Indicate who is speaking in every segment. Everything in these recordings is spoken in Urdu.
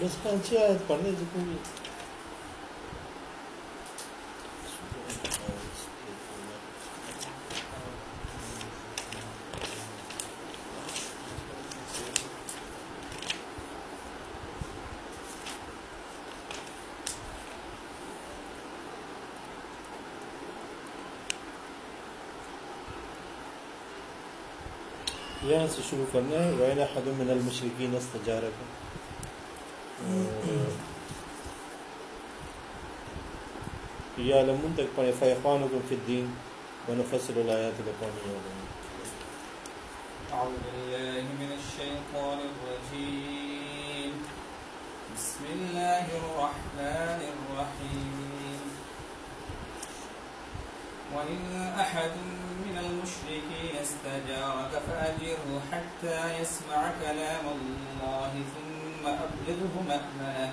Speaker 1: بس پانچ چھ آیت پڑھنے سے کوئی یہاں سے شروع کرنا ہے وَإِنْ أَحَدٌ مِّنَ الْمُشْرِكِينَ اسْتَجَارَكَ اور یا لمن تک پڑھے فَيَخْوَانُكُمْ فِي الدِّينِ وَنُفَصِّلُ الْآيَاتِ لِقَوْمٍ يَعْلَمُونَ
Speaker 2: أعوذ بالله من الشيطان الرجيم بسم الله الرحمن الرحيم وإن أحد من المشركين استجارك فأجره حتى يسمع كلام الله ثم أبلغه مأمنه.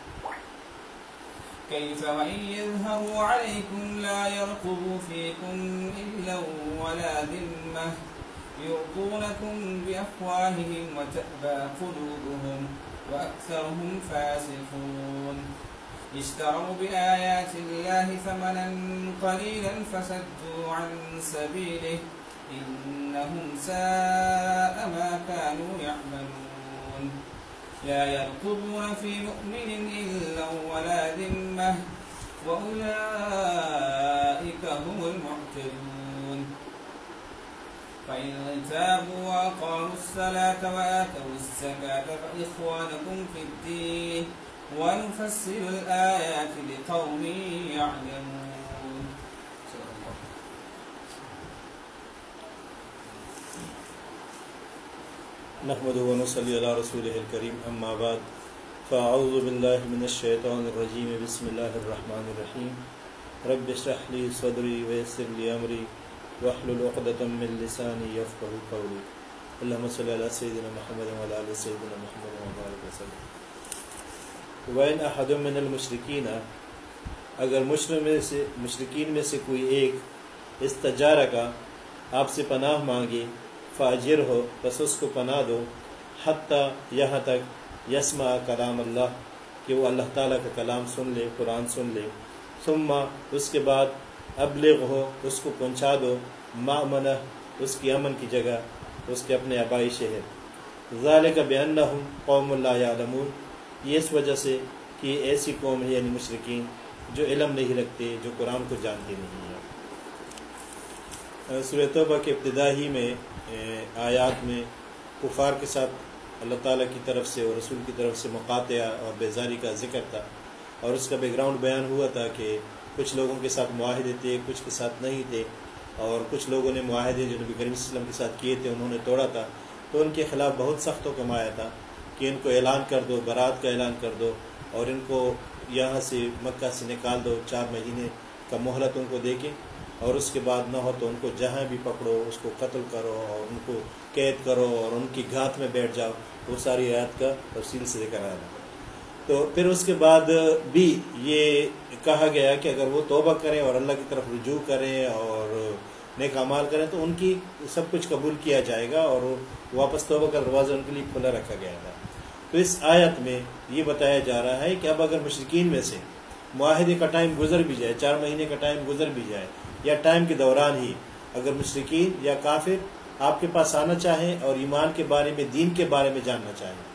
Speaker 2: كيف وإن يظهروا عليكم لا يرقبوا فيكم إلا ولا ذمة يرضونكم بأفواههم وتأبى قلوبهم وأكثرهم فاسقون. اشتروا بآيات الله ثمنا قليلا فسدوا عن سبيله إنهم ساء ما كانوا يعملون. لا يرقبون في مؤمن إلا ولا ذمة وأولئك هم المعتدون فإن تابوا وأقاموا الصلاة وآتوا الزكاة فإخوانكم في الدين ونفسر الآيات لقوم يعلمون.
Speaker 1: نحمد ونصلي على رسوله الكريم، أما بعد، فأعوذ بالله من الشيطان الرجيم، بسم الله الرحمن الرحيم. رب اشرح لي صدري ويسر لي أمري، واحلل عقدة من لساني يفقهوا قولي. اللهم صل على سيدنا محمد وعلى آل سيدنا محمد وبارك وسلم. وين أحد من المشركين، اگر مشرک میں سے، مشرکین میں سے کوئی ایک استجارہ کا آپ سے پناہ مانگے فاجر ہو، بس اس کو پناہ دو۔ حتیٰ یہاں تک یسما کلام اللہ، کہ وہ اللہ تعالیٰ کا کلام سن لے، قرآن سن لے۔ ثم اس کے بعد ابلغ ہو، اس کو پہنچا دو۔ مامن اس کی امن کی جگہ، اس کے اپنے آبائی شہر۔ ظال کا بیان ہوں قوم اللہ عالمون یہ اس وجہ سے کہ ایسی قوم ہے یعنی مشرقین جو علم نہیں رکھتے، جو قرآن کو جانتے نہیں ہیں۔ سورہ توبہ کے ابتدائی میں آیات میں کفار کے ساتھ اللہ تعالیٰ کی طرف سے اور رسول کی طرف سے مقاطعہ اور بیزاری کا ذکر تھا اور اس کا بیک گراؤنڈ بیان ہوا تھا کہ کچھ لوگوں کے ساتھ معاہدے تھے، کچھ کے ساتھ نہیں تھے اور کچھ لوگوں نے معاہدے جو نبی کریم وسلم کے ساتھ کیے تھے انہوں نے توڑا تھا۔ تو ان کے خلاف بہت سخت و کمایا تھا کہ ان کو اعلان کر دو برات کا اعلان کر دو اور ان کو یہاں سے مکہ سے نکال دو، چار مہینے کا مہلت ان کو دے کے۔ اور اس کے بعد نہ ہو تو ان کو جہاں بھی پکڑو، اس کو قتل کرو اور ان کو قید کرو اور ان کی گھات میں بیٹھ جاؤ۔ وہ ساری آیات کا تفصیل سے ذکر آیا۔ تو پھر اس کے بعد بھی یہ کہا گیا کہ اگر وہ توبہ کریں اور اللہ کی طرف رجوع کریں اور نیک امال کریں تو ان کی سب کچھ قبول کیا جائے گا اور واپس توبہ کا دروازہ ان کے لیے کھلا رکھا گیا تھا۔ تو اس آیت میں یہ بتایا جا رہا ہے کہ اب اگر مشرقین میں سے معاہدے کا ٹائم گزر بھی جائے، چار مہینے کا ٹائم گزر بھی جائے یا ٹائم کے دوران ہی اگر مشرقین یا کافر آپ کے پاس آنا چاہیں اور ایمان کے بارے میں، دین کے بارے میں جاننا چاہیں۔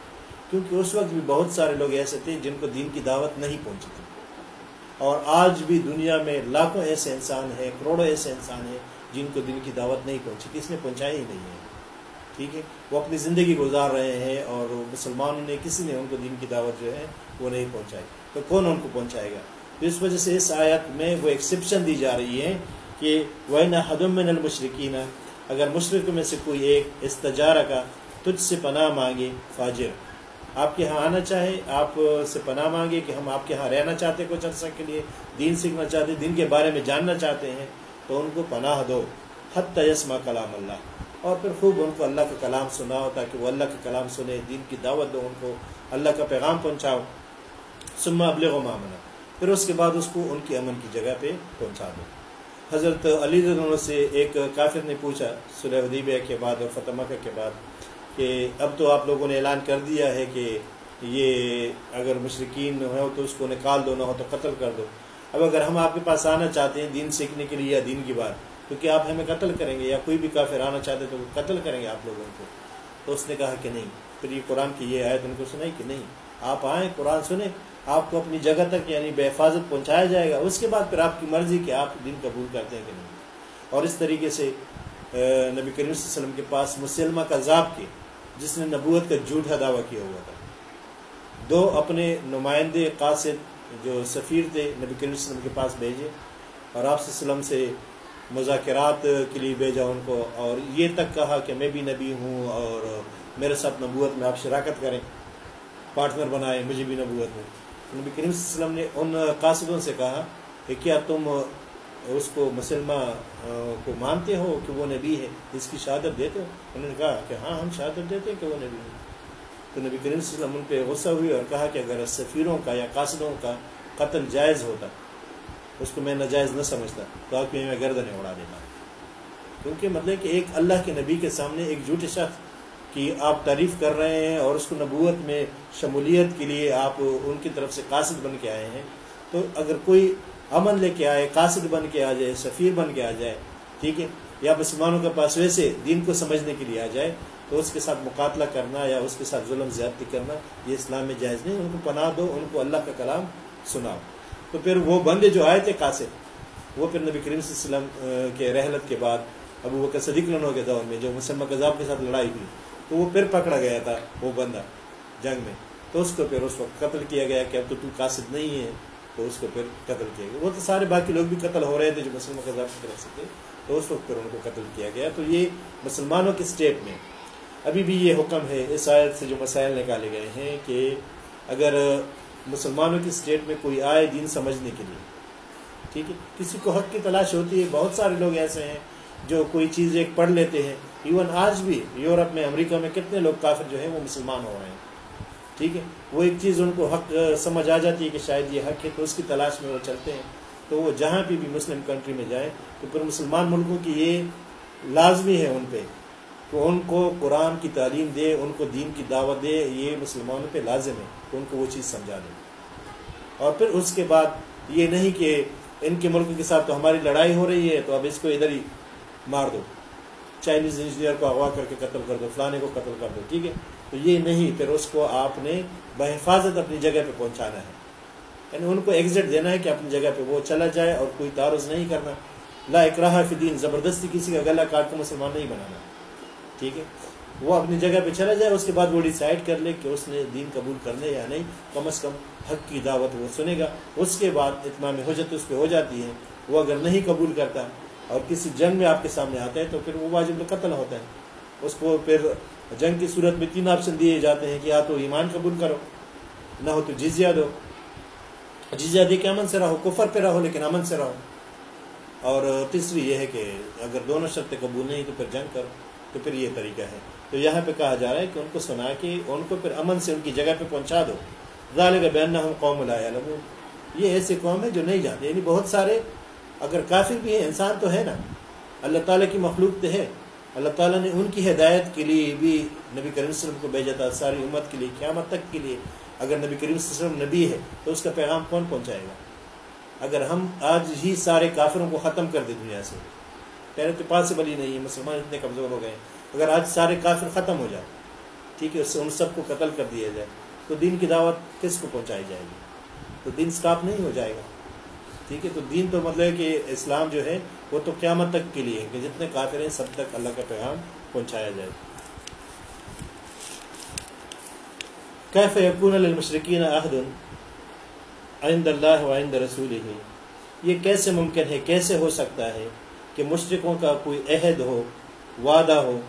Speaker 1: کیونکہ اس وقت بھی بہت سارے لوگ ایسے تھے جن کو دین کی دعوت نہیں پہنچی تھی۔ اور آج بھی دنیا میں لاکھوں ایسے انسان ہیں، کروڑوں ایسے انسان ہیں جن کو دین کی دعوت نہیں پہنچی تھی، اس نے پہنچائی ہی نہیں ہے۔ ٹھیک ہے؟ وہ اپنی زندگی گزار رہے ہیں اور مسلمانوں نے کسی نے ان کو دین کی دعوت جو ہے وہ نہیں پہنچائی۔ تو کون ان کو پہنچائے گا؟ تو اس وجہ سے اس آیت میں وہ ایکسیپشن دی جا رہی ہے کہ وہ نہ حدم المشرقین اگر مشرق میں سے کوئی ایک استجارہ کا تجھ سے پناہ مانگے، فاجر۔ آپ کے یہاں آنا چاہے، آپ سے پناہ مانگے کہ ہم آپ کے یہاں رہنا چاہتے ہیں کچھ عرصہ کے لیے، دین سیکھنا چاہتے ہیں، دین کے بارے میں جاننا چاہتے ہیں، تو ان کو پناہ دو۔ حت تیسما کلام اللہ۔ اور پھر خوب ان کو اللہ کا کلام سناؤ تاکہ وہ اللہ کا کلام سنے، دین کی دعوت دو ان کو، اللہ کا پیغام پہنچاؤ۔ سما ابلغ و پھر اس کے بعد اس کو ان کی امن کی جگہ پہ پہنچا دو۔ حضرت علی رضی سے ایک کافر نے پوچھا صلح ودیبیہ کے بعد اور فتح مکہ کے بعد کہ اب تو آپ لوگوں نے اعلان کر دیا ہے کہ یہ اگر مشرقین ہو تو اس کو نکال دو، نہ ہو تو قتل کر دو۔ اب اگر ہم آپ کے پاس آنا چاہتے ہیں دین سیکھنے کے لیے یا دین کی بات کیونکہ آپ ہمیں قتل کریں گے یا کوئی بھی کافر آنا چاہتے تو قتل کریں گے آپ لوگوں کو؟ تو اس نے کہا کہ نہیں۔ پھر یہ قرآن کی یہ آیت ان کو سنائی کہ نہیں؟ آپ آئیں، قرآن سنیں۔ آپ کو اپنی جگہ تک یعنی بے حفاظت پہنچایا جائے گا، اس کے بعد پھر آپ کی مرضی کہ آپ دین قبول کرتے ہیں کہ نہیں۔ اور اس طریقے سے نبی کریم صلی اللہ علیہ وسلم کے پاس مسلمہ کا ذاب کے، جس نے نبوت کا جھوٹا دعویٰ کیا ہوا تھا۔ دو اپنے نمائندے قاصد جو سفیر تھے، نبی کریم صلی اللہ علیہ وسلم کے پاس بھیجے اور آپ صلی اللہ علیہ وسلم سے مذاکرات کے لیے بھیجا ان کو۔ اور یہ تک کہا کہ میں بھی نبی ہوں اور میرے ساتھ نبوت میں آپ شراکت کریں، پارٹنر بنائیں، مجھے بھی نبوت میں۔ نبی کریم صلی اللہ علیہ وسلم نے ان قاصدوں سے کہا کہ کیا تم اس کو مسلمہ کو مانتے ہو کہ وہ نبی ہے؟ اس کی شہادت دیتے ہو؟ انہوں نے کہا کہ ہاں ہم شہادت دیتے ہیں کہ وہ نبی ہے۔ تو نبی کریم صلی اللہ علیہ وسلم ان پہ غصہ ہوئی اور کہا کہ اگر سفیروں کا یا قاصدوں کا قتل جائز ہوتا، اس کو میں ناجائز نہ سمجھتا، تو آپ کی میں گردنیں اڑا دیتا۔ کیونکہ مطلب کہ ایک اللہ کے نبی کے سامنے ایک جھوٹے شخص کی آپ تعریف کر رہے ہیں اور اس کو نبوت میں شمولیت کے لیے آپ ان کی طرف سے قاصد بن کے آئے ہیں۔ تو اگر کوئی امن لے کے آئے، قاصد بن کے آ جائے، سفیر بن کے آ جائے، ٹھیک ہے، یا مسلمانوں کے پاس ویسے دین کو سمجھنے کے لیے آ جائے، تو اس کے ساتھ مقاتلہ کرنا یا اس کے ساتھ ظلم زیادتی کرنا، یہ اسلام میں جائز نہیں، ان کو پناہ دو، ان کو اللہ کا کلام سناؤ۔ تو پھر وہ بندے جو آئے تھے قاصد، وہ پھر نبی کریم صلی اللہ علیہ وسلم کے رحلت کے بعد ابو بکر صدیق لنوں کے دور میں جو مسلمہ کذاب کے ساتھ لڑائی ہوئی۔ تو وہ پھر پکڑا گیا تھا، وہ بندہ، جنگ میں۔ تو اس کو پھر اس وقت قتل کیا گیا کہ اب تو تو قاصد نہیں ہے، تو اس کو پھر قتل کیا گیا۔ وہ تو سارے باقی لوگ بھی قتل ہو رہے تھے جو مسلمہ کذاب کی طرف سے تھے تو اس وقت پھر ان کو قتل کیا گیا۔ تو یہ مسلمانوں کے اسٹیٹ میں ابھی بھی یہ حکم ہے، اس آیت سے جو مسائل نکالے گئے ہیں کہ اگر مسلمانوں کی اسٹیٹ میں کوئی آئے دین سمجھنے کے لیے، ٹھیک ہے؟ کسی کو حق کی تلاش ہوتی ہے، بہت سارے لوگ ایسے ہیں جو کوئی چیز ایک پڑھ لیتے ہیں ایون آج بھی یورپ میں، امریکہ میں کتنے لوگ کافر جو ہیں، وہ مسلمان ہو رہے ہیں۔ ٹھیک ہے؟ وہ ایک چیز ان کو حق سمجھ آ جاتی ہے کہ شاید یہ حق ہے، تو اس کی تلاش میں وہ چلتے ہیں۔ تو وہ جہاں پہ بھی مسلم کنٹری میں جائیں، تو پھر مسلمان ملکوں کی یہ لازمی ہے ان پہ کہ ان کو قرآن کی تعلیم دے، ان کو دین کی دعوت دے، یہ مسلمانوں پہ لازم ہے کہ ان کو وہ چیز سمجھا دیں اور پھر اس کے بعد یہ نہیں کہ ان کے ملک کے ساتھ تو ہماری لڑائی ہو رہی ہے، تو اب اس کو ادھر ہی مار دو۔ چائنیز انجینئر کو اغوا کر کے قتل کر دو، فلانے کو قتل کر دو، ٹھیک ہے؟ تو یہ نہیں، پھر اس کو آپ نے بحفاظت اپنی جگہ پہ پہنچانا ہے۔ یعنی ان کو ایگزٹ دینا ہے کہ اپنی جگہ پہ وہ چلا جائے اور کوئی تعارض نہیں کرنا۔ لا اکراہ فی دین، زبردستی کسی کا گلا کاٹ کو مسلمان نہیں بنانا۔ ٹھیک ہے؟ وہ اپنی جگہ پہ چلا جائے، اس کے بعد وہ ڈیسائڈ کر لے کہ اس نے دین قبول کرنے یا نہیں۔ کم از کم حق کی دعوت وہ سنے گا۔ اس کے بعد اتمام حجت اس پہ ہو جاتی ہے۔ وہ اگر نہیں قبول کرتا اور کسی جنگ میں آپ کے سامنے آتا ہے تو پھر وہ واجب قتل ہوتا ہے۔ اس کو پھر جنگ کی صورت میں تین آپشن دیے جاتے ہیں کہ یا تو ایمان قبول کرو، نہ ہو تو جزیہ دو۔ جزیہ دے کے امن سے رہو، کفر پہ رہو لیکن امن سے رہو۔ اور تیسری یہ ہے کہ اگر دونوں شرطیں قبول نہیں تو پھر جنگ کرو۔ تو پھر یہ طریقہ ہے۔ تو یہاں پہ کہا جا رہا ہے کہ ان کو سنا کہ ان کو پھر امن سے ان کی جگہ پہ پہنچا دو۔ ظالب بین ہم قوم لایا یہ ایسے قوم ہے جو نہیں جانتے یعنی بہت سارے اگر کافر بھی ہیں، انسان تو ہے نا۔ اللہ تعالیٰ کی مخلوق تو ہے۔ اللہ تعالیٰ نے ان کی ہدایت کے لیے بھی نبی کریم صلی اللہ علیہ وسلم کو بھیجا تھا، ساری امت کے لیے، قیامت تک کے لیے۔ اگر نبی کریم صلی اللہ علیہ وسلم نبی ہے، تو اس کا پیغام کون پہنچائے گا؟ اگر ہم آج ہی سارے کافروں کو ختم کر دیں دنیا سے۔ پہلے تو پاسبل ہی نہیں ہے مسلمان اتنے کمزور ہو گئے ہیں۔ اگر آج سارے کافر ختم ہو جائے، ٹھیک ہے، اس سے ان سب کو قتل کر دیا جائے۔ تو دین کی دعوت کس کو پہنچائی جائے گی؟ تو دین اسٹاپ نہیں ہو جائے گا۔ ٹھیک ہے؟ تو دین تو مطلب ہے کہ اسلام جو ہے، وہ تو قیامت تک کے لیے ہے کہ جتنے کافر ہیں، سب تک اللہ کا پیغام پہنچایا جائے۔ کیف یقون المشرقین عہد عند اللہ و عند رسول ہی یہ کیسے ممکن ہے، کیسے ہو سکتا ہے کہ مشرقوں کا کوئی عہد ہو، وعدہ ہو،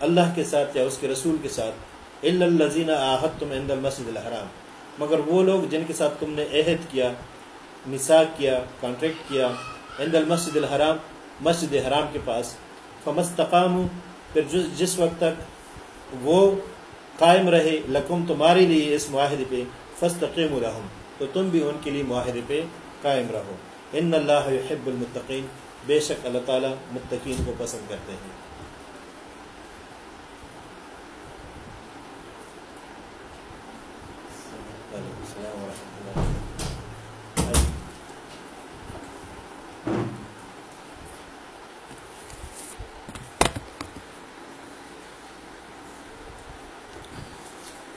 Speaker 1: اللہ کے ساتھ یا اس کے رسول کے ساتھ؟ الزین آحت تم عند المسجد الحرام۔ مگر وہ لوگ جن کے ساتھ تم نے عہد کیا مساق کیا کانٹریکٹ کیا، عند المسجد الحرام، مسجد حرام کے پاس. فمستقام پھر جس وقت تک وہ قائم رہے، لکم تمہارے لیے اس معاہدے پہ فستقیم الرحم تو تم بھی ان کے لیے معاہدے پہ قائم رہو. ان اللہ حب المتقین بے شک اللہ تعالیٰ متقین کو پسند کرتے ہیں.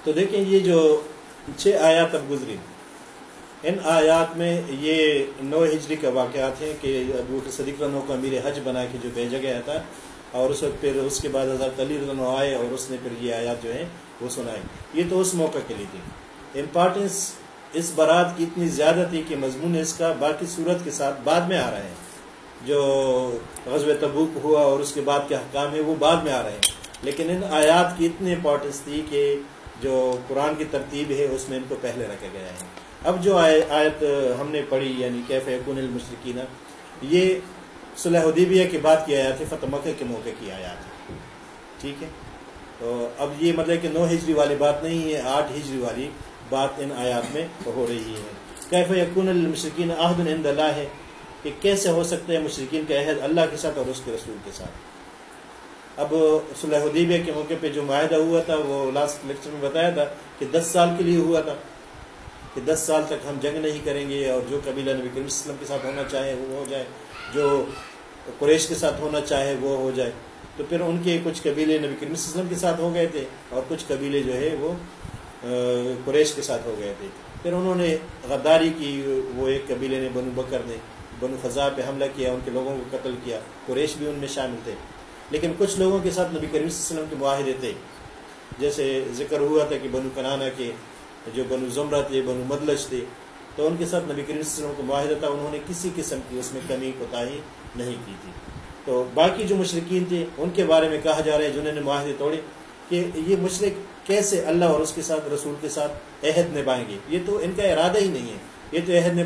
Speaker 1: تو دیکھیں یہ جو چھ آیات اب گزری ان آیات میں یہ نو ہجری کا واقعات ہیں کہ ابو صدیق رنو کو امیر حج بنا کے جو بھیجا گیا تھا اور اس وقت پھر اس کے بعد حضرت علی رنو آئے اور اس نے پھر یہ آیات جو ہیں وہ سنائے یہ تو اس موقع کے لیے تھی۔ امپارٹینس اس برات کی اتنی زیادہ تھی کہ مضمون اس کا باقی صورت کے ساتھ بعد میں آ رہے ہیں جو غزب تبوک ہوا اور اس کے بعد کے حکام ہیں وہ بعد میں آ رہے ہیں۔ لیکن ان آیات کی اتنی امپورٹنس تھی کہ جو قرآن کی ترتیب ہے، اس میں ان کو پہلے رکھا گیا ہے۔ اب جو آیت ہم نے پڑھی یعنی کیف یکون المشرقین یہ صلح حدیبیہ کی بات کی آیات ہے، فتح مکہ کے موقع کی آیات ہے۔ ٹھیک ہے؟ تو اب یہ مطلب کہ نو ہجری والی بات نہیں ہے، آٹھ ہجری والی بات ان آیات میں ہو رہی ہے۔ کیف یکون المشرقین عہد عند اللہ ہے، کہ کیسے ہو سکتے ہیں مشرقین کا عہد اللہ کے ساتھ اور اس کے رسول کے ساتھ؟ اب صلح حدیبیہ کے موقع پہ جو معاہدہ ہوا تھا، وہ لاسٹ لیکچر میں بتایا تھا کہ دس سال کے لیے ہوا تھا، کہ دس سال تک ہم جنگ نہیں کریں گے اور جو قبیلہ نبی کریم وسلم کے ساتھ ہونا چاہے وہ ہو جائے، جو قریش کے ساتھ ہونا چاہے وہ ہو جائے۔ تو پھر ان کے کچھ قبیلے نبی کریم وسلم کے ساتھ ہو گئے تھے اور کچھ قبیلے جو ہے وہ قریش کے ساتھ ہو گئے تھے۔ پھر انہوں نے غداری کی، وہ ایک قبیلے نے بنو بکر نے، بنو فضا پہ حملہ کیا، ان کے لوگوں کو قتل کیا، قریش بھی ان میں شامل تھے۔ لیکن کچھ لوگوں کے ساتھ نبی کریم صلی اللہ علیہ وسلم کے معاہدے تھے۔ جیسے ذکر ہوا تھا کہ بنو کنانا کے، جو بنو زمرہ تھے، بنو مدلج تھے۔ تو ان کے ساتھ نبی کریم صلی اللہ علیہ وسلم کا معاہدہ تھا، انہوں نے کسی قسم کی اس میں کمی، کوتاہی نہیں کی تھی۔ تو باقی جو مشرقین تھے، ان کے بارے میں کہا جا رہا ہے، جنہوں نے معاہدے توڑے، کہ یہ مشرق کیسے اللہ اور اس کے ساتھ، رسول کے ساتھ عہد نبھائیں گے؟ یہ تو ان کا ارادہ ہی نہیں ہے۔ یہ تو عہد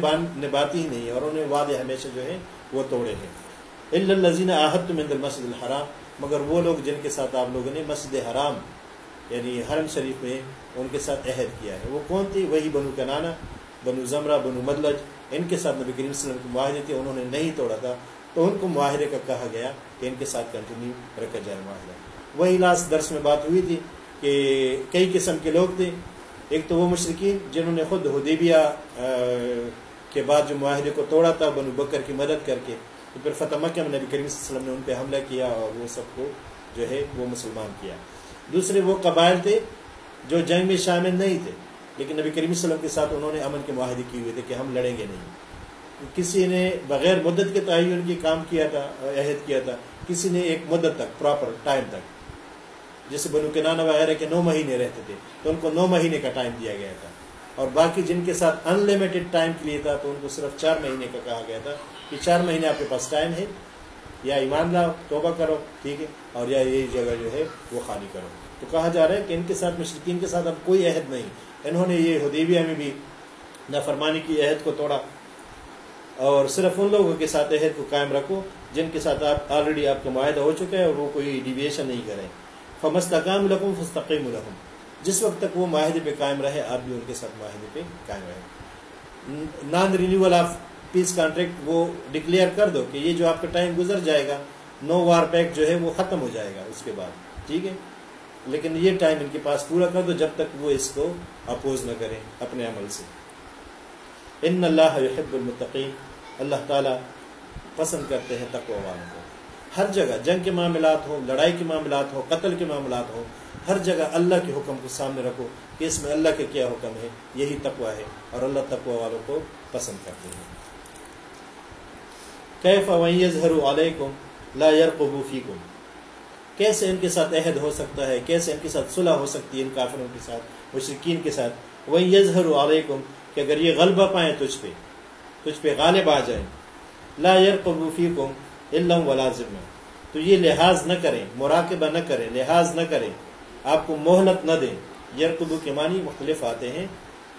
Speaker 1: نبھاتی ہی نہیں ہے اور انہیں وعدے ہمیشہ جو ہے وہ توڑے ہیں۔ الزین آحت میں مسجد الحرام، مگر وہ لوگ جن کے ساتھ آپ لوگوں نے مسجد حرام یعنی حرم شریف میں ان کے ساتھ عہد کیا ہے۔ وہ کون تھی وہی بنو کنانا، بنو زمرہ، بنو مدلج، ان کے ساتھ نبی کریم صلی اللہ علیہ وسلم کے معاہدے تھے، انہوں نے نہیں توڑا تھا۔ تو ان کو معاہدے کا کہا گیا کہ ان کے ساتھ کنٹینیو رکھا جائے معاہدہ۔ وہی لاسٹ درس میں بات ہوئی تھی کہ کئی قسم کے لوگ تھے۔ ایک تو وہ مشرقین جنہوں نے خود حدیبیہ کے بعد جو معاہدے کو توڑا تھا، بنو بکر کی مدد کر کے تو پھر فتح مکہ میں نبی کریم صلی اللہ علیہ وسلم نے ان پہ حملہ کیا اور وہ سب کو جو ہے وہ مسلمان کیا۔ دوسرے وہ قبائل تھے جو جنگ میں شامل نہیں تھے، لیکن نبی کریم صلی اللہ علیہ وسلم کے ساتھ انہوں نے امن کے معاہدے کیے ہوئے تھے کہ ہم لڑیں گے نہیں۔ کسی نے بغیر مدت کے تعین کی کام کیا تھا، عہد کیا تھا، کسی نے ایک مدت تک پراپر ٹائم تک، جیسے بنو کے نانا وغیرہ کے نو مہینے رہتے تھے، تو ان کو نو مہینے کا ٹائم دیا گیا تھا۔ اور باقی جن کے ساتھ ان لمیٹڈ ٹائم کے لیے تھا، تو ان کو صرف چار مہینے کا کہا گیا تھا۔ کہ چار مہینے آپ کے پاس ٹائم ہے۔ یا ایمان لاؤ، توبہ کرو، ٹھیک ہے، اور یا یہ جگہ جو ہے وہ خالی کرو۔ تو کہا جا رہا ہے کہ ان کے ساتھ مشرقین کے ساتھ اب کوئی عہد نہیں۔ انہوں نے یہ حدیبیہ میں بھی نافرمانی کی عہد کو توڑا۔ اور صرف ان لوگوں کے ساتھ عہد کو قائم رکھو جن کے ساتھ آپ آلریڈی آپ کا معاہدہ ہو چکا ہے اور وہ کوئی ڈیویشن نہیں کریں۔ فمستقام لکھوں فستقیم الحم جس وقت تک وہ معاہدے پہ قائم رہے، آپ بھی ان کے ساتھ معاہدے پہ قائم رہے non renewal of peace contract وہ ڈکلیئر کر دو کہ یہ جو آپ کا ٹائم گزر جائے گا نو وار پیک جو ہے وہ ختم ہو جائے گا اس کے بعد، ٹھیک ہے؟ لیکن یہ ٹائم ان کے پاس پورا کر دو جب تک وہ اس کو اپوز نہ کریں اپنے عمل سے۔ ان اللہ حب المتقین، اللہ تعالیٰ پسند کرتے ہیں تقوی والوں کو۔ ہر جگہ جنگ کے معاملات ہوں، لڑائی کے معاملات ہوں، قتل کے معاملات ہوں، ہر جگہ اللہ کے حکم کو سامنے رکھو کہ اس میں اللہ کے کیا حکم ہے، یہی تقوی ہے اور اللہ تقوی والوں کو پسند کرتے ہیں۔ کیف ویظہر علیکم لا یرقبو فیکم؟ کیسے ان کے ساتھ عہد ہو سکتا ہے؟ کیسے ان کے ساتھ صلح ہو سکتی ہے ان کافروں کے ساتھ مشرقین کے ساتھ؟ وہی یظہر علیکم کہ اگر یہ غلبہ پائیں تجھ پہ تجھ پہ غالب آ جائیں۔ لا یرقبو فیکم الا ولا ذمہ تو یہ لحاظ نہ کریں، مراقبہ نہ کریں، لحاظ نہ کریں۔ آپ کو مہلت نہ دیں۔ یرقبو کے معنی مختلف آتے ہیں۔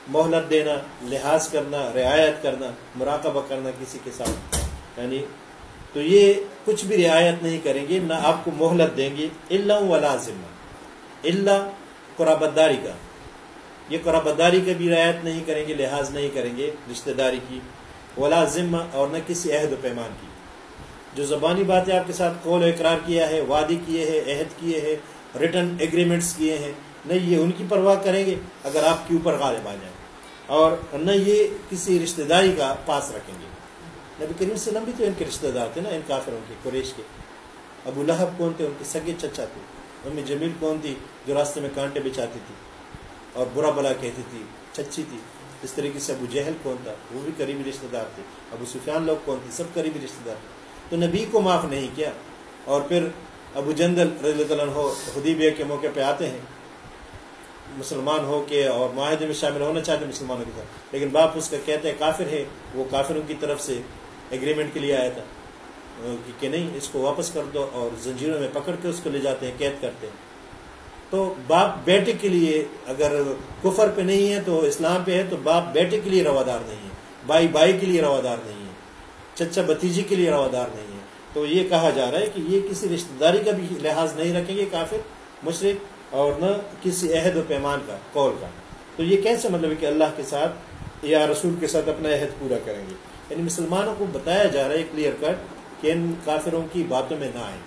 Speaker 1: مہلت دینا، لحاظ کرنا، رعایت کرنا، مراقبہ کرنا کسی کے ساتھ۔ یعنی تو یہ کچھ بھی رعایت نہیں کریں گے، نہ آپ کو مہلت دیں گے اللہ ولا ذمہ اللہ قرابت داری کا۔ یہ قرابت داری کا بھی رعایت نہیں کریں گے، لحاظ نہیں کریں گے رشتہ داری کی۔ ولا ذمہ اور نہ کسی عہد و پیمان کی۔ جو زبانی باتیں آپ کے ساتھ قول و اقرار کیا ہے، وعدے کیے ہیں، عہد کیے ہیں ریٹرن ایگریمنٹس کیے ہیں، نہ یہ ان کی پرواہ کریں گے اگر آپ کے اوپر غالب آ جائیں۔ اور نہ یہ کسی رشتہ داری کا پاس رکھیں گے۔ نبی کریم سے بھی تو ان کے رشتہ دار تھے نا، ان کافروں کے، قریش کے۔ ابو لہب کون تھے؟ ان کے سگے چچا تھے۔ امی جمیل کون تھی؟ جو راستے میں کانٹے بچاتی تھی۔ اور برا بلا کہتی تھی، چچی تھی۔ اس طریقے سے ابو جہل کون تھا؟ وہ بھی قریبی رشتہ دار تھے۔ ابو سفیان لوگ کون تھے؟ سب قریبی رشتہ دار تھے۔ تو نبی کو معاف نہیں کیا۔ اور پھر ابو جندل رضی اللہ عنہ حدیبیہ کے موقع پہ آتے ہیں۔ مسلمان ہو کے اور معاہدے میں شامل ہونا چاہتے ہیں مسلمانوں کے ساتھ لیکن باپ اس کا کہتے ہیں، کافر ہے۔ وہ کافروں کی طرف سے ایگریمنٹ کے لیے آیا تھا کہ نہیں، اس کو واپس کر دو اور زنجیروں میں پکڑ کے اس کو لے جاتے ہیں، قید کرتے ہیں۔ تو باپ بیٹے کے لیے اگر کفر پہ نہیں ہے تو اسلام پہ ہے، تو باپ بیٹے کے لیے روادار نہیں ہے۔ بھائی بھائی کے لیے روادار نہیں ہے۔ چچا بتیجی کے لیے روادار نہیں ہے۔ تو یہ کہا جا رہا ہے کہ یہ کسی رشتہ داری کا بھی لحاظ نہیں رکھیں گے، کافر مشرق اور نہ کسی عہد و پیمان کا، قول کا۔ تو یہ کیسے مطلب ہے کہ اللہ کے ساتھ یا رسول کے ساتھ اپنا عہد پورا کریں گے؟ یعنی مسلمانوں کو بتایا جا رہا ہے کلیئر کٹ کہ ان کافروں کی باتوں میں نہ آئیں۔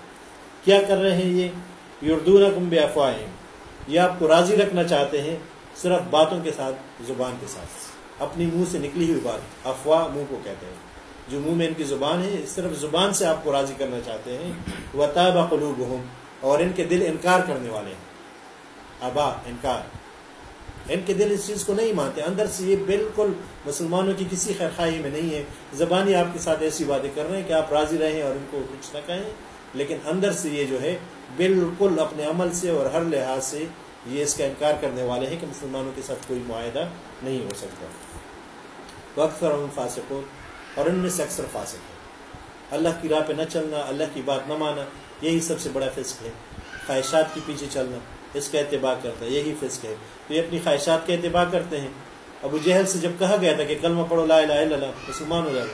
Speaker 1: کیا کر رہے ہیں یہ؟ یوردون کم بے افواہیں یہ آپ کو راضی رکھنا چاہتے ہیں صرف باتوں کے ساتھ، زبان کے ساتھ۔ اپنی منہ سے نکلی ہوئی بات، افواہ منہ کو کہتے ہیں۔ جو منہ میں ان کی زبان ہے، صرف زبان سے آپ کو راضی کرنا چاہتے ہیں۔ وہ تابہ قلوب اور ان کے دل انکار کرنے والے ہیں۔ ابا، انکار۔ ان کے دل اس چیز کو نہیں مانتے۔ اندر سے یہ بالکل مسلمانوں کی کسی خیرخواہی میں نہیں ہے۔ زبانی آپ کے ساتھ ایسی باتیں کر رہے ہیں کہ آپ راضی رہیں اور ان کو کچھ نہ کہیں۔ لیکن اندر سے یہ جو ہے، بالکل اپنے عمل سے اور ہر لحاظ سے یہ اس کا انکار کرنے والے ہیں کہ مسلمانوں کے ساتھ کوئی معاہدہ نہیں ہو سکتا۔ وقت فرم فاسقوں اور ان میں سے اکثر فاسق ہے اللہ کی راہ پہ نہ چلنا، اللہ کی بات نہ مانا یہی سب سے بڑا فسق ہے۔ خواہشات کے پیچھے چلنا۔ اس کا اعتبار کرتا ہے، یہی فسق ہے۔ تو یہ اپنی خواہشات کا اعتبار کرتے ہیں۔ ابو جہل سے جب کہا گیا تھا کہ کلمہ پڑھو لا الہ الا اللہ، مسلمان ہو جائے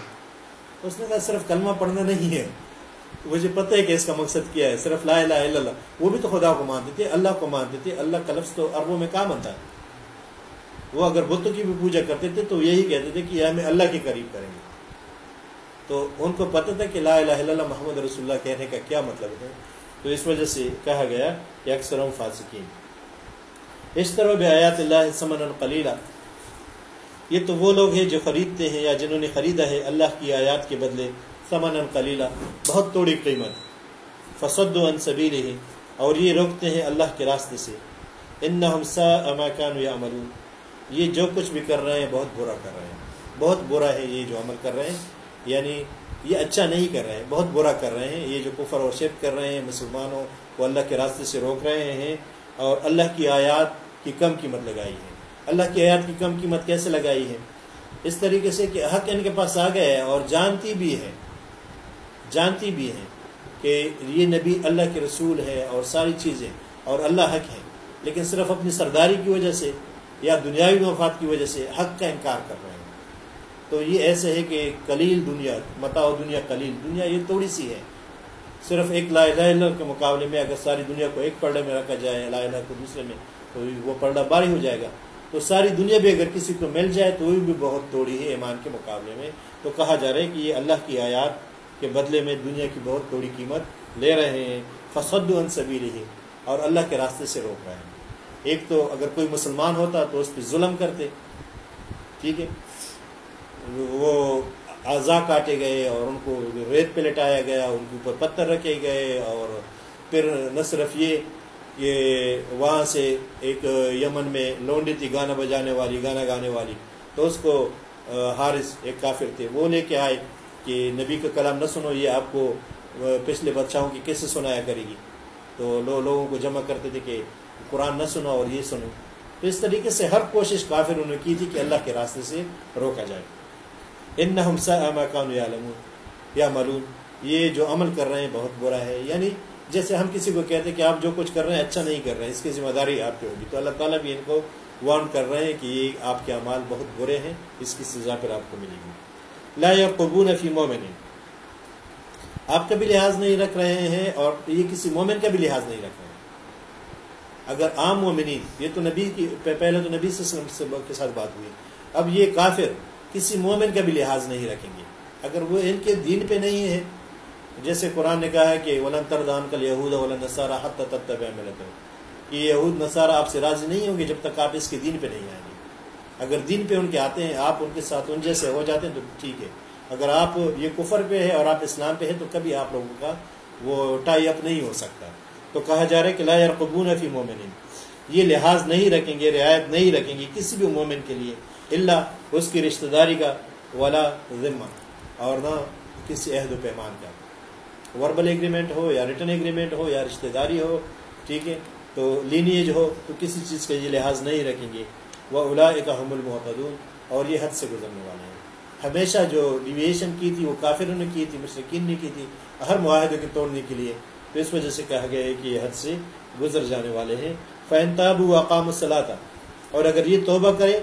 Speaker 1: اس نے کہا صرف کلمہ پڑھنا نہیں ہے۔ مجھے پتہ ہے کہ اس کا مقصد کیا ہے، صرف لا الہ الا اللہ۔ وہ بھی تو خدا کو مانتے تھے، اللہ کو مانتے تھے۔ اللہ کا لفظ تو عربوں میں کہاں بنتا ہے وہ اگر بتوں کی بھی پوجا کرتے تھے تو یہی کہتے تھے کہ یہ ہمیں اللہ کے قریب کریں گے۔ تو ان کو پتہ تھا کہ لا الہ الا اللہ محمد رسول اللہ کہنے کا کیا مطلب ہے۔ تو اس وجہ سے کہا گیا کہ اکثر فاسقین اس طرح بھی آیات اللہ سمن القلیلہ یہ تو وہ لوگ ہیں جو خریدتے ہیں یا جنہوں نے خریدا ہے اللہ کی آیات کے بدلے سمن القلیلہ بہت توڑی قیمت۔ فسد و انصبیر ہے اور یہ روکتے ہیں اللہ کے راستے سے۔ ان سا اماکان یا امرون یہ جو کچھ بھی کر رہے ہیں بہت برا کر رہے ہیں۔ بہت برا ہے یہ جو عمل کر رہے ہیں۔ یعنی یہ اچھا نہیں کر رہے ہیں، بہت برا کر رہے ہیں۔ یہ جو کفر اور شرک کر رہے ہیں، مسلمانوں کو اللہ کے راستے سے روک رہے ہیں اور اللہ کی آیات کی کم قیمت لگائی ہے۔ اللہ کی آیات کی کم قیمت کیسے لگائی ہے؟ اس طریقے سے کہ حق ان کے پاس آ گیا ہے اور جانتی بھی ہے۔ جانتی بھی ہے کہ یہ نبی اللہ کے رسول ہے اور ساری چیزیں، اور اللہ حق ہے۔ لیکن صرف اپنی سرداری کی وجہ سے یا دنیاوی مفاد کی وجہ سے حق کا انکار کر رہے ہیں۔ تو یہ ایسے ہے کہ کلیل دنیا متا دنیا کلیل دنیا یہ تھوڑی سی ہے۔ صرف ایک لا الہ الا کے مقابلے میں اگر ساری دنیا کو ایک پرڑے میں رکھا جائے، لا الہ کو دوسرے میں، تو وہ پرڑا باری ہو جائے گا۔ تو ساری دنیا بھی اگر کسی کو مل جائے تو وہ بھی بہت توڑی ہے ایمان کے مقابلے میں۔ تو کہا جا رہا ہے کہ یہ اللہ کی آیات کے بدلے میں دنیا کی بہت توڑی قیمت لے رہے ہیں۔ فسد ان سبھی رہی اور اللہ کے راستے سے روک رہے ہیں۔ ایک تو اگر کوئی مسلمان ہوتا تو اس پہ ظلم کرتے۔ ٹھیک ہے؟ وہ اعضا کاٹے گئے اور ان کو ریت پہ لٹایا گیا، ان کے اوپر پتھر رکھے گئے اور پھر نہ صرف یہ یہ وہاں سے ایک یمن میں لونڈی تھی، گانا بجانے والی، گانا گانے والی۔ تو اس کو حارث ایک کافر تھے۔ وہ لے کے آئے کہ نبی کا کلام نہ سنو، یہ آپ کو پچھلے بادشاہوں کی کیسے سنایا کرے گی؟ تو لو، لوگوں کو جمع کرتے تھے کہ قرآن نہ سنو اور یہ سنو۔ تو اس طریقے سے ہر کوشش کافر انہوں نے کی تھی کہ اللہ کے راستے سے روکا جائے۔ ان نہ یا معلوم، یہ جو عمل کر رہے ہیں بہت برا ہے۔ یعنی جیسے ہم کسی کو کہتے ہیں کہ آپ جو کچھ کر رہے ہیں اچھا نہیں کر رہے ہیں، اس کی ذمہ داری آپ پہ ہوگی۔ تو اللہ تعالیٰ بھی ان کو وارن کر رہے ہیں کہ یہ آپ کے اعمال بہت برے ہیں، اس کی سزا پھر آپ کو ملے گی۔ لا یا قبون فی مومن۔ آپ کا بھی لحاظ نہیں رکھ رہے ہیں اور یہ کسی مومن کا بھی لحاظ نہیں رکھ رہے ہیں۔ اگر عام مومنین، یہ تو نبی کی، پہلے تو نبی سے کے ساتھ بات ہوئی۔ اب یہ کافر کسی مومن کا بھی لحاظ نہیں رکھیں گے۔ اگر وہ ان کے دین پہ نہیں ہے، جیسے قرآن نے کہا ہے کہ ولن تردان کل یہود ولن نصارہ حت تب تب ملت یہود نصارہ آپ سے راضی نہیں ہوں گے جب تک آپ اس کے دین پہ نہیں آئیں گے۔ اگر دین پہ ان کے آتے ہیں، آپ ان کے ساتھ ان جیسے ہو جاتے ہیں تو ٹھیک ہے۔ اگر آپ یہ کفر پہ ہے اور آپ اسلام پہ ہے تو کبھی آپ لوگوں کا وہ ٹائی اپ نہیں ہو سکتا۔ تو کہا جا رہا ہے کہ لا یرقبون فی مومن یہ لحاظ نہیں رکھیں گے، رعایت نہیں رکھیں گے کسی بھی مومن کے لیے۔ اللہ اس کی رشتہ داری کا ولا ذمہ اور نہ کسی عہد و پیمان کا۔ وربل ایگریمنٹ ہو یا ریٹرن ایگریمنٹ ہو یا رشتہ داری ہو، ٹھیک ہے؟ تو لینیج ہو، تو کسی چیز کا یہ لحاظ نہیں رکھیں گے۔ وہ الا حم المحدود اور یہ حد سے گزرنے والے ہیں۔ ہمیشہ جو ڈیویشن کی تھی، وہ کافروں نے کی تھی مشرقین نے کی تھی، ہر معاہدے کے توڑنے کے لیے۔ تو اس وجہ سے کہا گیا ہے کہ یہ حد سے گزر جانے والے ہیں۔ فینتاب و اقام الصلاح اور اگر یہ توبہ کرے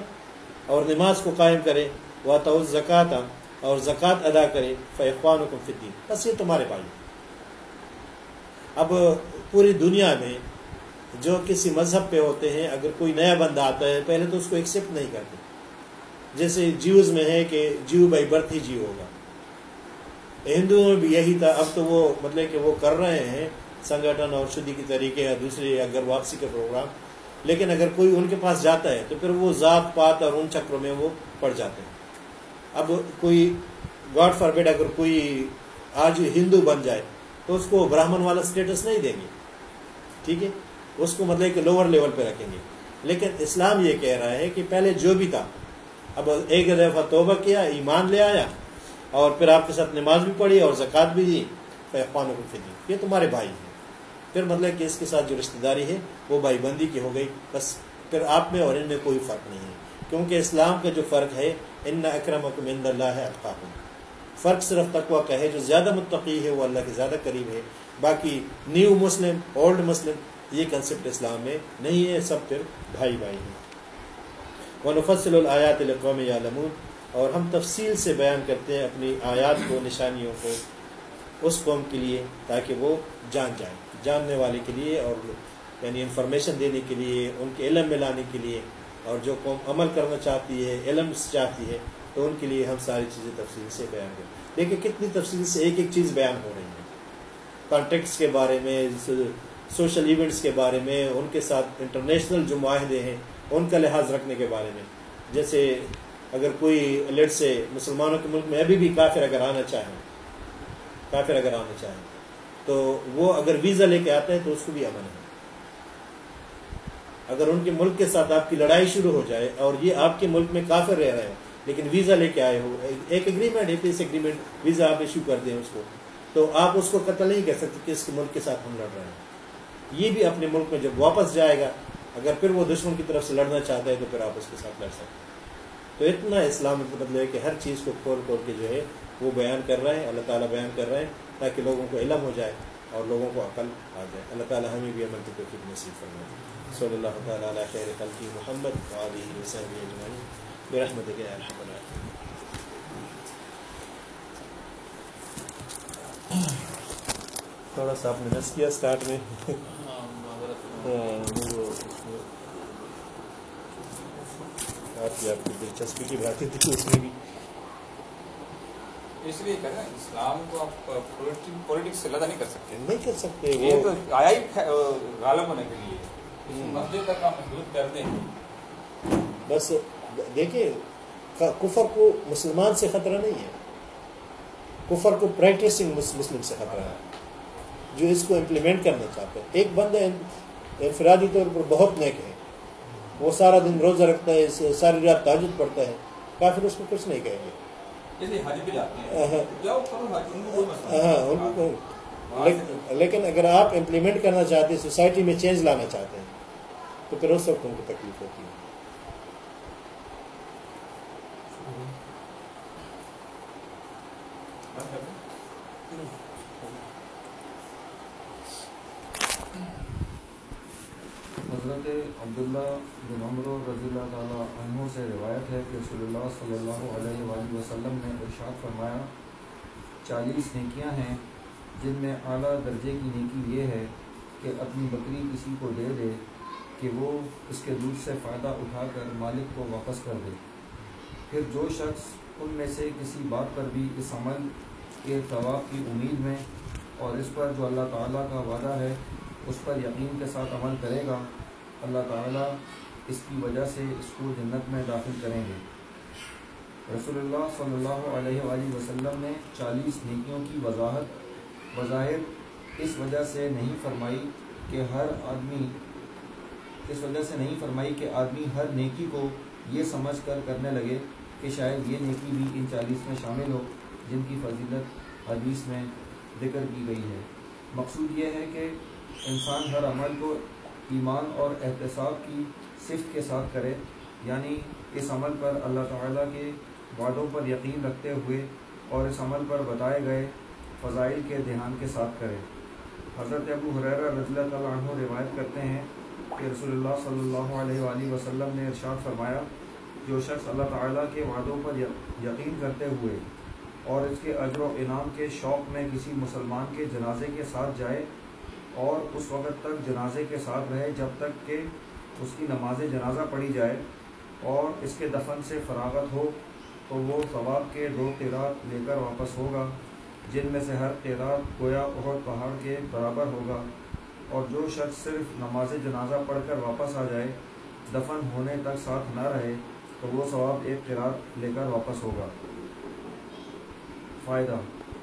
Speaker 1: اور نماز کو قائم کرے وہ تو زکوٰۃ اور زکوٰۃ ادا کرے فیقوان کو فدین بس یہ تمہارے بھائی اب پوری دنیا میں جو کسی مذہب پہ ہوتے ہیں، اگر کوئی نیا بندہ آتا ہے، پہلے تو اس کو ایکسیپٹ نہیں کرتے۔ جیسے جیوز میں ہے کہ جیو بائی برتھ ہی جیو ہوگا۔ ہندوؤں میں بھی یہی تھا۔ اب تو وہ مطلب کہ وہ کر رہے ہیں سنگھن اور شدھی کے طریقے، یا دوسرے اگر واپسی کا پروگرام۔ لیکن اگر کوئی ان کے پاس جاتا ہے تو پھر وہ ذات پات اور ان چکروں میں وہ پڑ جاتے ہیں۔ اب کوئی گاڈ فاربیڈ اگر کوئی آج ہندو بن جائے تو اس کو براہمن والا اسٹیٹس نہیں دیں گے۔ ٹھیک ہے؟ اس کو مطلب کہ لوور لیول پہ رکھیں گے۔ لیکن اسلام یہ کہہ رہا ہے کہ پہلے جو بھی تھا، اب ایک دفعہ توبہ کیا، ایمان لے آیا اور پھر آپ کے ساتھ نماز بھی پڑھی اور زکوٰۃ بھی دی۔ فیقوان کو فدی یہ تمہارے بھائی ہیں۔ پھر مطلب کہ اس کے ساتھ جو رشتہ داری ہے، وہ بھائی بندی کی ہو گئی۔ بس پھر آپ میں اور ان میں کوئی فرق نہیں ہے۔ کیونکہ اسلام کا جو فرق ہے، ان اکرم اکمند اللہ ہے فرق صرف تقوا کا ہے، جو زیادہ متقی ہے، وہ اللہ کے زیادہ قریب ہے۔ باقی نیو مسلم، اولڈ مسلم، یہ کنسپٹ اسلام میں نہیں ہے، سب پھر بھائی بھائی ہیں۔ وہ نفصل الیات القوم یا اور ہم تفصیل سے بیان کرتے ہیں اپنی آیات کو، نشانیوں کو، اس قوم کے لیے تاکہ وہ جان جائیں۔ جاننے والے کے لیے اور یعنی انفارمیشن دینے کے لیے، ان کے علم میں لانے کے لیے اور جو قوم عمل کرنا چاہتی ہے، علم چاہتی ہے، تو ان کے لیے ہم ساری چیزیں تفصیل سے بیان کریں۔ دیکھیں کتنی تفصیل سے ایک ایک چیز بیان ہو رہی ہے۔ کانٹیکٹس کے بارے میں سوشل ایونٹس کے بارے میں، ان کے ساتھ انٹرنیشنل جو معاہدے ہیں، ان کا لحاظ رکھنے کے بارے میں۔ جیسے اگر کوئی لیٹ سے مسلمانوں کے ملک میں ابھی بھی کافر اگر آنا چاہیں، کافر اگر آنا چاہیں تو وہ اگر ویزا لے کے آتے ہیں تو اس کو بھی امن ہے۔ اگر ان کے ملک کے ساتھ آپ کی لڑائی شروع ہو جائے اور یہ آپ کے ملک میں کافر رہ رہے ہو لیکن ویزا لے کے آئے ہو، ایک اگریمنٹ ہے پیس اگریمنٹ ویزا آپ ایشو کر دیں اس کو، تو آپ اس کو قتل نہیں کر سکتے کہ اس کے ملک کے ساتھ ہم لڑ رہے ہیں۔ یہ بھی اپنے ملک میں جب واپس جائے گا، اگر پھر وہ دشمن کی طرف سے لڑنا چاہتا ہے تو پھر آپ اس کے ساتھ لڑ سکتے تو اتنا اسلام کا مطلب ہے کہ ہر چیز کو کھول کھول کے جو ہے وہ بیان کر رہے ہیں اللہ تعالیٰ بیان کر رہے ہیں تاکہ لوگوں کو علم ہو جائے اور لوگوں کو عقل آ جائے۔ اللہ تعالیٰ ہمیں بھی عمل کی توفیق نصیب فرمائے۔ صلی اللہ تعالیٰ علیہ خیر خلقی محمد علیہ وسلم اجمعین۔ برحمت کے الحمد تھوڑا سا آپ نے نس کیا اسٹارٹ ہاں، میں۔ آپ کی آپ کی دلچسپی کی باتیں تھی اس میں بھی۔
Speaker 2: اس لیے کہ اسلام کو آپ پولیٹکس سے لگا نہیں کر سکتے۔
Speaker 1: نہیں کر سکتے
Speaker 2: یہ تو آیا ہی غالب ہونے کے لیے۔ مسجد تک آپ محدود کر دیں۔
Speaker 1: بس دیکھیے کفر کو مسلمان سے خطرہ نہیں ہے۔ کفر کو پریکٹسنگ مسلم سے خطرہ ہے۔ جو اس کو امپلیمنٹ کرنا چاہتے ہیں۔ ایک بندہ انفرادی طور پر بہت نیک ہے۔ وہ سارا دن روزہ رکھتا ہے ساری رات تاجد پڑتا ہے۔ کافر اس کو کچھ نہیں کہیں گے۔ لیکن اگر آپ امپلیمنٹ کرنا چاہتے ہیں سوسائٹی میں چینج لانا چاہتے ہیں تو پھر اس وقت ان کو تکلیف ہوتی ہے۔
Speaker 3: حضرت عبداللہ بن عمر رضی اللہ تعالیٰ عنہ سے روایت ہے کہ رسول اللہ صلی اللہ علیہ وآلہ وسلم نے ارشاد فرمایا، چالیس نیکیاں ہیں جن میں اعلیٰ درجے کی نیکی یہ ہے کہ اپنی بکری کسی کو دے دے کہ وہ اس کے دودھ سے فائدہ اٹھا کر مالک کو واپس کر دے۔ پھر جو شخص ان میں سے کسی بات پر بھی اس عمل کے ثواب کی امید میں اور اس پر جو اللہ تعالیٰ کا وعدہ ہے، اس پر یقین کے ساتھ عمل کرے گا اللہ تعالیٰ اس کی وجہ سے اس کو جنت میں داخل کریں گے۔ رسول اللہ صلی اللہ علیہ وآلہ وسلم نے چالیس نیکیوں کی وضاحت بظاہر اس وجہ سے نہیں فرمائی کہ ہر آدمی اس وجہ سے نہیں فرمائی کہ آدمی ہر نیکی کو یہ سمجھ کر کرنے لگے کہ شاید یہ نیکی بھی ان چالیس میں شامل ہو، جن کی فضیلت حدیث میں ذکر کی گئی ہے۔ مقصود یہ ہے کہ انسان ہر عمل کو ایمان اور احتساب کی صفت کے ساتھ کرے۔ یعنی اس عمل پر اللہ تعالیٰ کے وعدوں پر یقین رکھتے ہوئے اور اس عمل پر بتائے گئے فضائل کے دھیان کے ساتھ کرے۔ حضرت ابو حریرہ رضی اللہ تعالیٰ عنہ روایت کرتے ہیں کہ رسول اللہ صلی اللہ علیہ وآلہ وسلم نے ارشاد فرمایا، جو شخص اللہ تعالیٰ کے وعدوں پر یقین کرتے ہوئے اور اس کے اجر و انعام کے شوق میں کسی مسلمان کے جنازے کے ساتھ جائے اور اس وقت تک جنازے کے ساتھ رہے جب تک کہ اس کی نماز جنازہ پڑھی جائے اور اس کے دفن سے فراغت ہو تو وہ ثواب کے دو قیرات لے کر واپس ہوگا، جن میں سے ہر قیرات گویا بہت پہاڑ کے برابر ہوگا۔ اور جو شخص صرف نماز جنازہ پڑھ کر واپس آ جائے، دفن ہونے تک ساتھ نہ رہے، تو وہ ثواب ایک قرات لے کر واپس ہوگا۔ فائدہ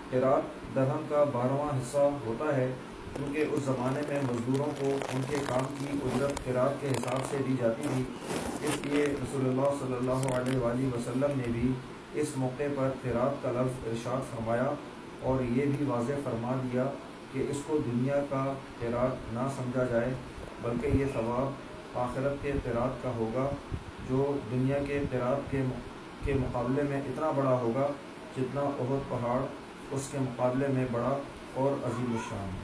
Speaker 3: قرات درہم کا بارہواں حصہ ہوتا ہے۔ کیونکہ اس زمانے میں مزدوروں کو ان کے کام کی اجرت قرات کے حساب سے دی جاتی تھی، اس لیے رسول اللہ صلی اللہ علیہ وآلہ وسلم نے بھی اس موقع پر قرات کا لفظ ارشاد فرمایا اور یہ بھی واضح فرما دیا کہ اس کو دنیا کا قرات نہ سمجھا جائے، بلکہ یہ ثواب آخرت کے قرات کا ہوگا، جو دنیا کے قرات کے کے مقابلے میں اتنا بڑا ہوگا جتنا عہد پہاڑ اس کے مقابلے میں بڑا اور عظیم الشان۔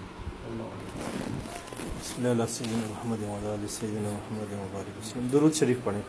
Speaker 3: ہے اللہ علیہ
Speaker 1: محمد اللہ سیدنا محمد محمد درود شریف پڑھیں۔